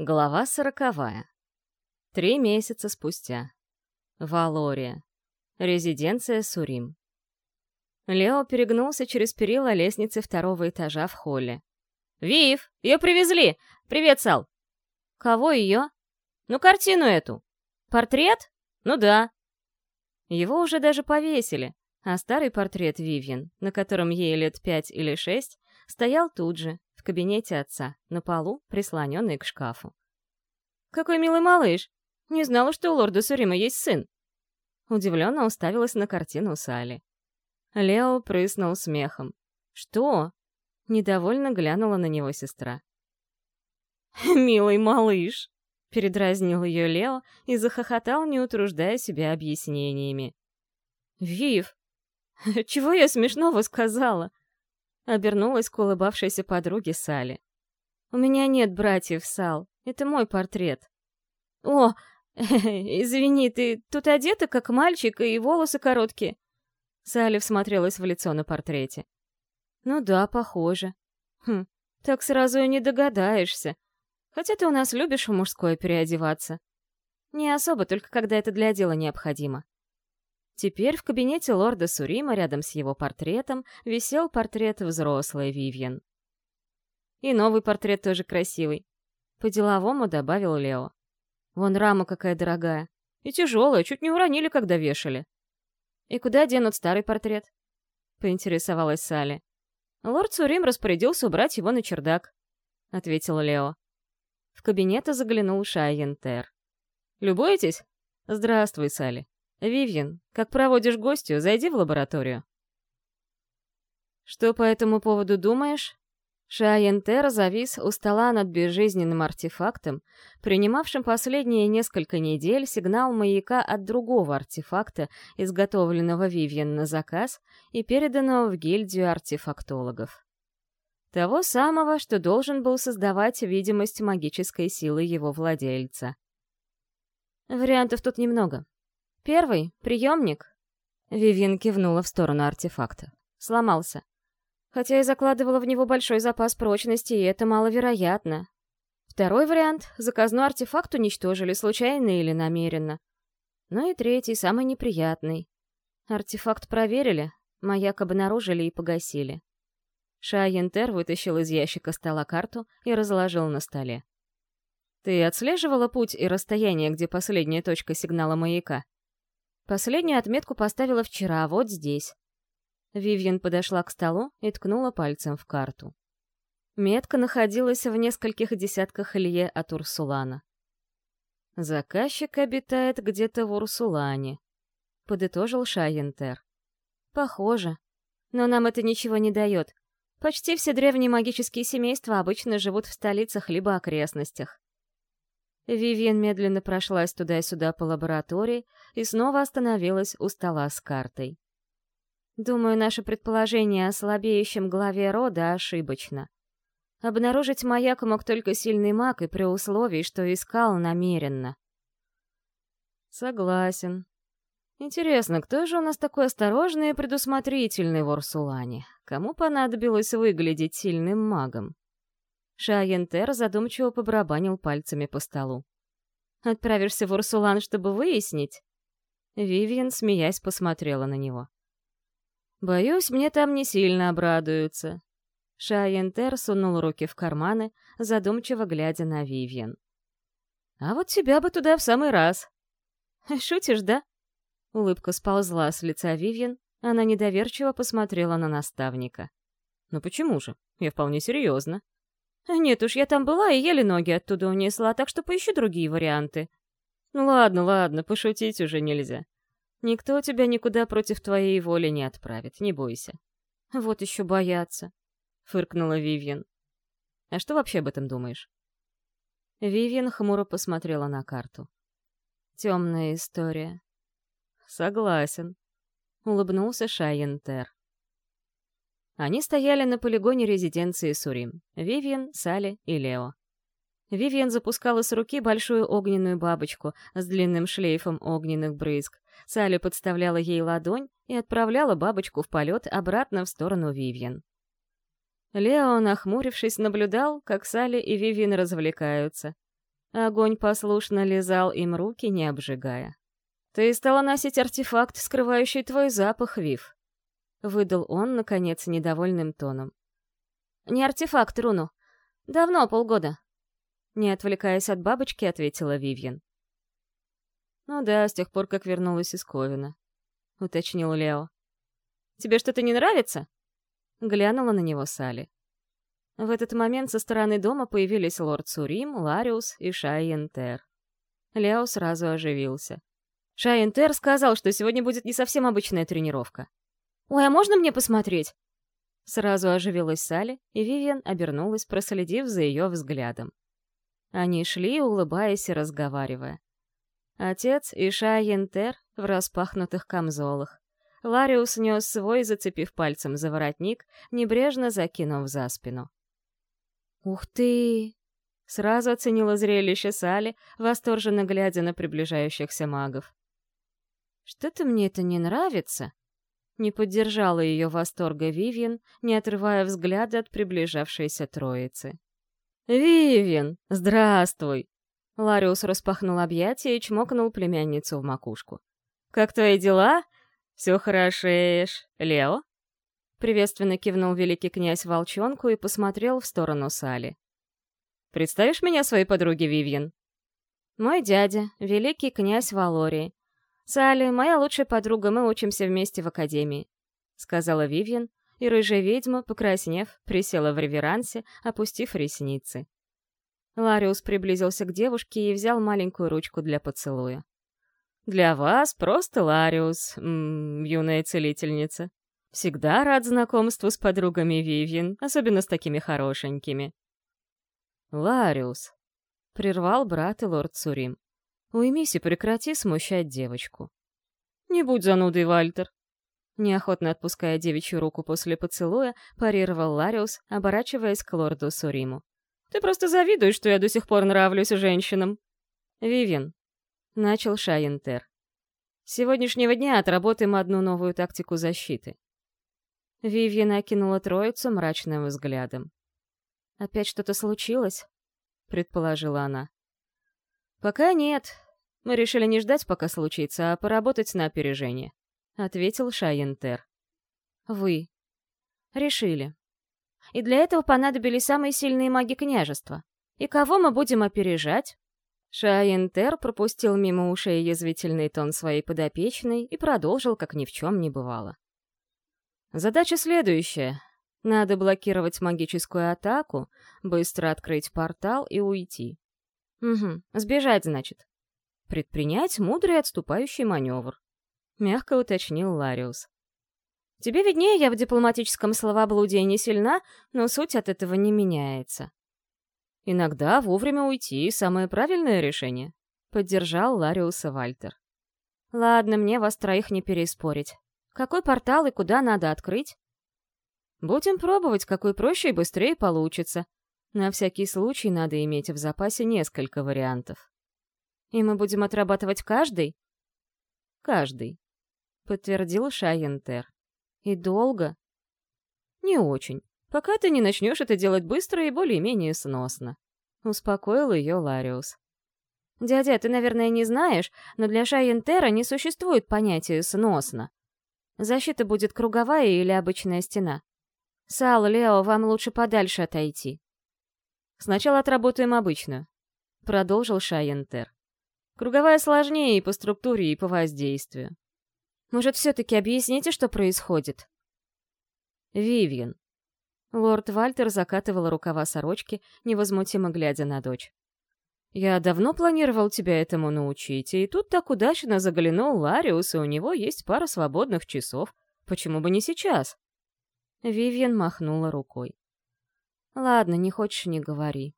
Глава сороковая. Три месяца спустя. Валория. Резиденция Сурим. Лео перегнулся через перила лестницы второго этажа в холле. «Вив, ее привезли! Привет, Сал!» «Кого ее?» «Ну, картину эту!» «Портрет? Ну да!» Его уже даже повесили, а старый портрет Вивьен, на котором ей лет пять или шесть, стоял тут же, кабинете отца, на полу, прислоненный к шкафу. «Какой милый малыш! Не знала, что у лорда Сурима есть сын!» Удивленно уставилась на картину Сали. Лео прыснул смехом. «Что?» Недовольно глянула на него сестра. «Милый малыш!» — передразнил ее Лео и захохотал, не утруждая себя объяснениями. «Вив! Чего я смешного сказала?» Обернулась к улыбавшейся подруге Сали. «У меня нет братьев, Сал. Это мой портрет». «О, извини, ты тут одета как мальчик и волосы короткие». Салли всмотрелась в лицо на портрете. «Ну да, похоже. Хм, так сразу и не догадаешься. Хотя ты у нас любишь в мужское переодеваться. Не особо, только когда это для дела необходимо. Теперь в кабинете лорда Сурима рядом с его портретом висел портрет взрослой Вивьен. И новый портрет тоже красивый. По-деловому добавил Лео. Вон рама какая дорогая. И тяжелая, чуть не уронили, когда вешали. И куда денут старый портрет? Поинтересовалась Салли. Лорд Сурим распорядился убрать его на чердак, — ответил Лео. В кабинет заглянул Шайентер. «Любуетесь? Здравствуй, Салли. «Вивьен, как проводишь гостью, зайди в лабораторию». «Что по этому поводу думаешь?» Шаентер завис у стола над безжизненным артефактом, принимавшим последние несколько недель сигнал маяка от другого артефакта, изготовленного Вивьен на заказ и переданного в гильдию артефактологов. Того самого, что должен был создавать видимость магической силы его владельца. Вариантов тут немного. Первый — приемник. Вивин кивнула в сторону артефакта. Сломался. Хотя и закладывала в него большой запас прочности, и это маловероятно. Второй вариант — заказной артефакт уничтожили, случайно или намеренно. Ну и третий, самый неприятный. Артефакт проверили, маяк обнаружили и погасили. Шайентер вытащил из ящика стола карту и разложил на столе. «Ты отслеживала путь и расстояние, где последняя точка сигнала маяка?» Последнюю отметку поставила вчера, вот здесь. Вивьен подошла к столу и ткнула пальцем в карту. Метка находилась в нескольких десятках лье от Урсулана. «Заказчик обитает где-то в Урсулане», — подытожил Шайентер. «Похоже. Но нам это ничего не дает. Почти все древние магические семейства обычно живут в столицах либо окрестностях. Вивьен медленно прошлась туда-сюда по лаборатории и снова остановилась у стола с картой. Думаю, наше предположение о слабеющем главе рода ошибочно. Обнаружить маяк мог только сильный маг и при условии, что искал намеренно. Согласен. Интересно, кто же у нас такой осторожный и предусмотрительный в Урсулане? Кому понадобилось выглядеть сильным магом? Шаентер задумчиво побарабанил пальцами по столу. «Отправишься в Урсулан, чтобы выяснить?» Вивиан, смеясь, посмотрела на него. «Боюсь, мне там не сильно обрадуются». Шаентер сунул руки в карманы, задумчиво глядя на Вивиан. «А вот тебя бы туда в самый раз». «Шутишь, да?» Улыбка сползла с лица Вивиан, она недоверчиво посмотрела на наставника. «Ну почему же? Я вполне серьезно. Нет уж, я там была и еле ноги оттуда унесла, так что поищу другие варианты. Ну ладно, ладно, пошутить уже нельзя. Никто тебя никуда против твоей воли не отправит, не бойся. Вот еще бояться, — фыркнула Вивьен. А что вообще об этом думаешь? Вивьен хмуро посмотрела на карту. Темная история. Согласен, — улыбнулся Шайентер. Они стояли на полигоне резиденции Сурим — Вивьен, Салли и Лео. Вивьен запускала с руки большую огненную бабочку с длинным шлейфом огненных брызг. Салли подставляла ей ладонь и отправляла бабочку в полет обратно в сторону Вивьен. Лео, нахмурившись, наблюдал, как Салли и Вивьен развлекаются. Огонь послушно лизал им руки, не обжигая. «Ты стала носить артефакт, скрывающий твой запах, Вив», — выдал он, наконец, недовольным тоном. «Не артефакт, Руну. Давно, полгода». Не отвлекаясь от бабочки, ответила Вивьен. «Ну да, с тех пор, как вернулась из Ковина», — уточнил Лео. «Тебе что-то не нравится?» Глянула на него Салли. В этот момент со стороны дома появились лорд Сурим, Лариус и Шайентер. Лео сразу оживился. Шайентер сказал, что сегодня будет не совсем обычная тренировка. «Ой, а можно мне посмотреть?» Сразу оживилась Салли, и Вивиан обернулась, проследив за ее взглядом. Они шли, улыбаясь и разговаривая. Отец и Шайентер в распахнутых камзолах. Лариус нес свой, зацепив пальцем за воротник, небрежно закинув за спину. «Ух ты!» Сразу оценила зрелище Сали, восторженно глядя на приближающихся магов. «Что-то мне это не нравится», не поддержала ее восторга Вивьен, не отрывая взгляда от приближавшейся троицы. «Вивьен, здравствуй!» Лариус распахнул объятия и чмокнул племянницу в макушку. «Как твои дела? Все хорошеешь. Лео?» Приветственно кивнул великий князь волчонку и посмотрел в сторону Сали. «Представишь меня своей подруге Вивьен?» «Мой дядя, великий князь Валории. Салли, моя лучшая подруга, мы учимся вместе в академии», — сказала Вивьен, и рыжая ведьма, покраснев, присела в реверансе, опустив ресницы. Лариус приблизился к девушке и взял маленькую ручку для поцелуя. «Для вас просто Лариус, юная целительница», Всегда рад знакомству с подругами Вивьен, особенно с такими хорошенькими. Лариус, — прервал брат и лорд Сурим. Уймись и прекрати смущать девочку. Не будь занудой, Вальтер. Неохотно отпуская девичью руку после поцелуя, парировал Лариус, оборачиваясь к лорду Суриму. Ты просто завидуешь, что я до сих пор нравлюсь женщинам. Вивен, начал Шайентер. С сегодняшнего дня отработаем одну новую тактику защиты. Вивьен окинула троицу мрачным взглядом. «Опять что-то случилось?» — предположила она. «Пока нет. Мы решили не ждать, пока случится, а поработать на опережение», — ответил Шайентер. «Вы. Решили. И для этого понадобились самые сильные маги княжества. И кого мы будем опережать?» Шайентер пропустил мимо ушей язвительный тон своей подопечной и продолжил, как ни в чем не бывало. Задача следующая. Надо блокировать магическую атаку, быстро открыть портал и уйти. Угу, сбежать, значит. Предпринять мудрый отступающий маневр. Мягко уточнил Лариус. Тебе виднее, я в дипломатическом словоблудии не сильна, но суть от этого не меняется. Иногда вовремя уйти — самое правильное решение. Поддержал Лариуса Вальтер. Ладно, мне вас троих не переспорить. Какой портал и куда надо открыть? Будем пробовать, какой проще и быстрее получится. На всякий случай надо иметь в запасе несколько вариантов. И мы будем отрабатывать каждый? Каждый, подтвердил Шайентер. И долго? Не очень. Пока ты не начнешь это делать быстро и более-менее сносно. Успокоил ее Лариус. «Дядя, ты, наверное, не знаешь, но для Шайентера не существует понятия «сносно». Защита будет круговая или обычная стена. Сал, Лео, вам лучше подальше отойти. Сначала отработаем обычную. Продолжил Шайентер. Круговая сложнее и по структуре, и по воздействию. Может, все-таки объясните, что происходит? Вивьен. Лорд Вальтер закатывал рукава сорочки, невозмутимо глядя на дочь. Я давно планировал тебя этому научить, и тут так удачно заглянул Лариус, и у него есть пара свободных часов. Почему бы не сейчас?» Вивьен махнула рукой. «Ладно, не хочешь — не говори».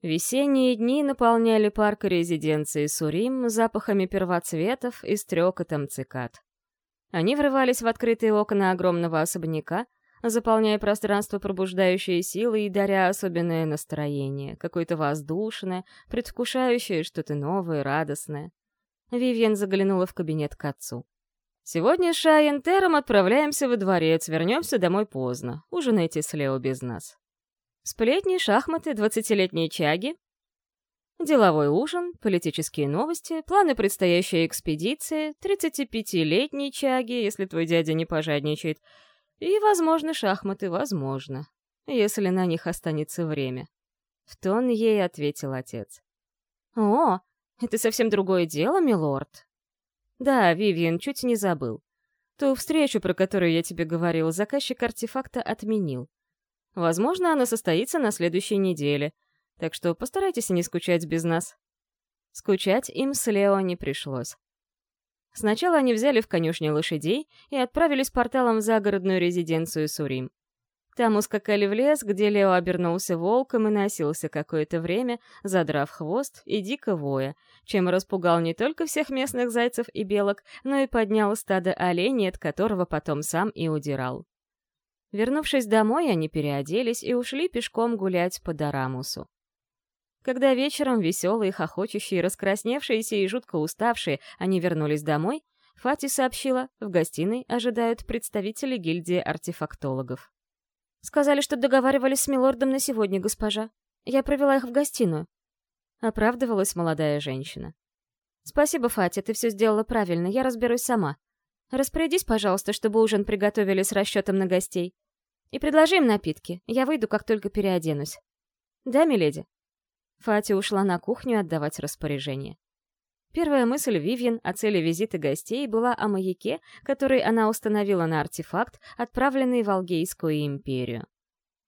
Весенние дни наполняли парк резиденции Сурим запахами первоцветов и стрекотом цикад. Они врывались в открытые окна огромного особняка, заполняя пространство пробуждающей силы и даря особенное настроение, какое-то воздушное, предвкушающее что-то новое, радостное. Вивьен заглянула в кабинет к отцу. «Сегодня с Шайентером отправляемся во дворец, вернемся домой поздно. Ужинайте с Лео без нас». «Сплетни, шахматы, двадцатилетние чаги?» Деловой ужин, политические новости, планы предстоящей экспедиции, 35-летней чаги, если твой дядя не пожадничает, и, возможно, шахматы, возможно, если на них останется время. В тон ей ответил отец. «О, это совсем другое дело, милорд». «Да, Вивиан, чуть не забыл. Ту встречу, про которую я тебе говорил, заказчик артефакта отменил. Возможно, она состоится на следующей неделе, так что постарайтесь не скучать без нас. Скучать им с Лео не пришлось. Сначала они взяли в конюшне лошадей и отправились порталом в загородную резиденцию Сурим. Там ускакали в лес, где Лео обернулся волком и носился какое-то время, задрав хвост и дико воя, чем распугал не только всех местных зайцев и белок, но и поднял стадо оленей, от которого потом сам и удирал. Вернувшись домой, они переоделись и ушли пешком гулять по Дарамусу. Когда вечером веселые, хохочущие, раскрасневшиеся и жутко уставшие, они вернулись домой, Фати сообщила, в гостиной ожидают представители гильдии артефактологов. «Сказали, что договаривались с милордом на сегодня, госпожа. Я провела их в гостиную», — оправдывалась молодая женщина. «Спасибо, Фати, ты все сделала правильно, я разберусь сама. Распорядись, пожалуйста, чтобы ужин приготовили с расчетом на гостей. И предложи им напитки, я выйду, как только переоденусь». «Да, миледи?» Фати ушла на кухню отдавать распоряжение. Первая мысль Вивьен о цели визита гостей была о маяке, который она установила на артефакт, отправленный в Алгейскую империю.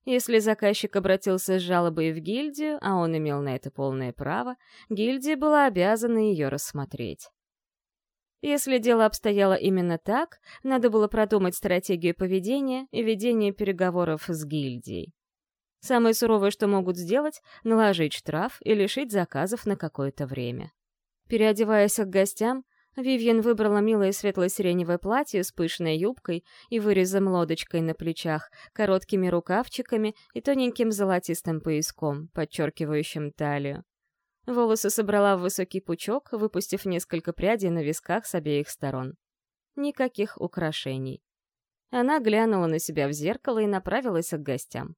Если заказчик обратился с жалобой в гильдию, а он имел на это полное право, гильдия была обязана ее рассмотреть. Если дело обстояло именно так, надо было продумать стратегию поведения и ведение переговоров с гильдией. Самое суровое, что могут сделать — наложить штраф и лишить заказов на какое-то время. Переодеваясь к гостям, Вивьен выбрала милое светло-сиреневое платье с пышной юбкой и вырезом лодочкой на плечах, короткими рукавчиками и тоненьким золотистым пояском, подчеркивающим талию. Волосы собрала в высокий пучок, выпустив несколько прядей на висках с обеих сторон. Никаких украшений. Она глянула на себя в зеркало и направилась к гостям.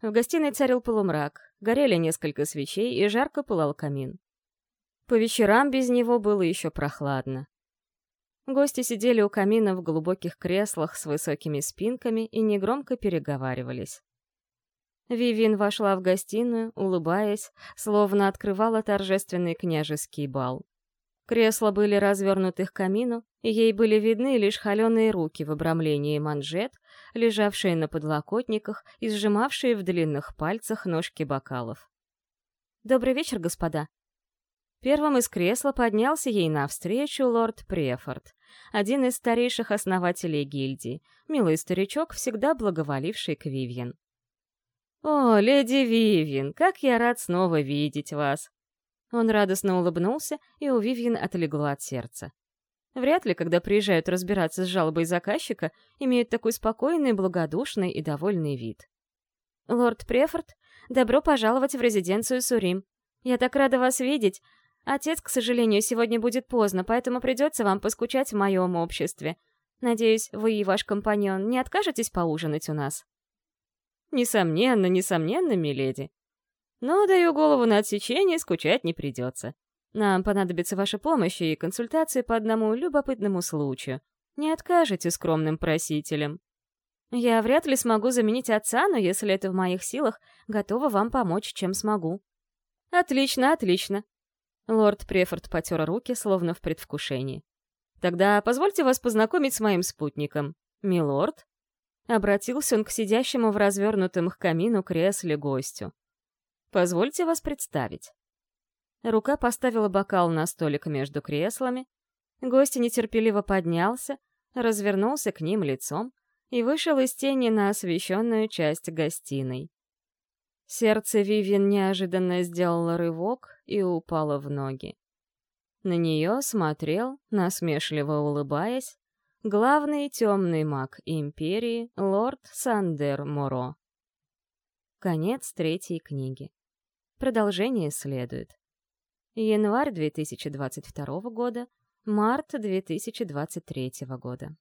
В гостиной царил полумрак, горели несколько свечей и жарко пылал камин. По вечерам без него было еще прохладно. Гости сидели у камина в глубоких креслах с высокими спинками и негромко переговаривались. Вивин вошла в гостиную, улыбаясь, словно открывала торжественный княжеский бал. Кресла были развернуты к камину, и ей были видны лишь холеные руки в обрамлении манжет, лежавшие на подлокотниках и сжимавшие в длинных пальцах ножки бокалов. «Добрый вечер, господа!» Первым из кресла поднялся ей навстречу лорд Префорд, один из старейших основателей гильдии, милый старичок, всегда благоволивший к Вивьен. «О, леди Вивьен, как я рад снова видеть вас!» Он радостно улыбнулся, и у Вивьен отлегло от сердца. Вряд ли, когда приезжают разбираться с жалобой заказчика, имеют такой спокойный, благодушный и довольный вид. «Лорд Префорд, добро пожаловать в резиденцию Сурим. Я так рада вас видеть. Отец, к сожалению, сегодня будет поздно, поэтому придется вам поскучать в моем обществе. Надеюсь, вы и ваш компаньон не откажетесь поужинать у нас?» «Несомненно, несомненно, миледи. Но, даю голову на отсечение, скучать не придется. Нам понадобится ваша помощь и консультации по одному любопытному случаю. Не откажете скромным просителям. Я вряд ли смогу заменить отца, но если это в моих силах, готова вам помочь, чем смогу. Отлично, отлично. Лорд Префорд потер руки, словно в предвкушении. Тогда позвольте вас познакомить с моим спутником. Милорд? Обратился он к сидящему в развернутом к камину кресле гостю. Позвольте вас представить». Рука поставила бокал на столик между креслами. Гость нетерпеливо поднялся, развернулся к ним лицом и вышел из тени на освещенную часть гостиной. Сердце Вивин неожиданно сделало рывок и упало в ноги. На нее смотрел, насмешливо улыбаясь, главный темный маг Империи, лорд Сандер Моро. Конец третьей книги. Продолжение следует. Январь 2022 года, март 2023 года.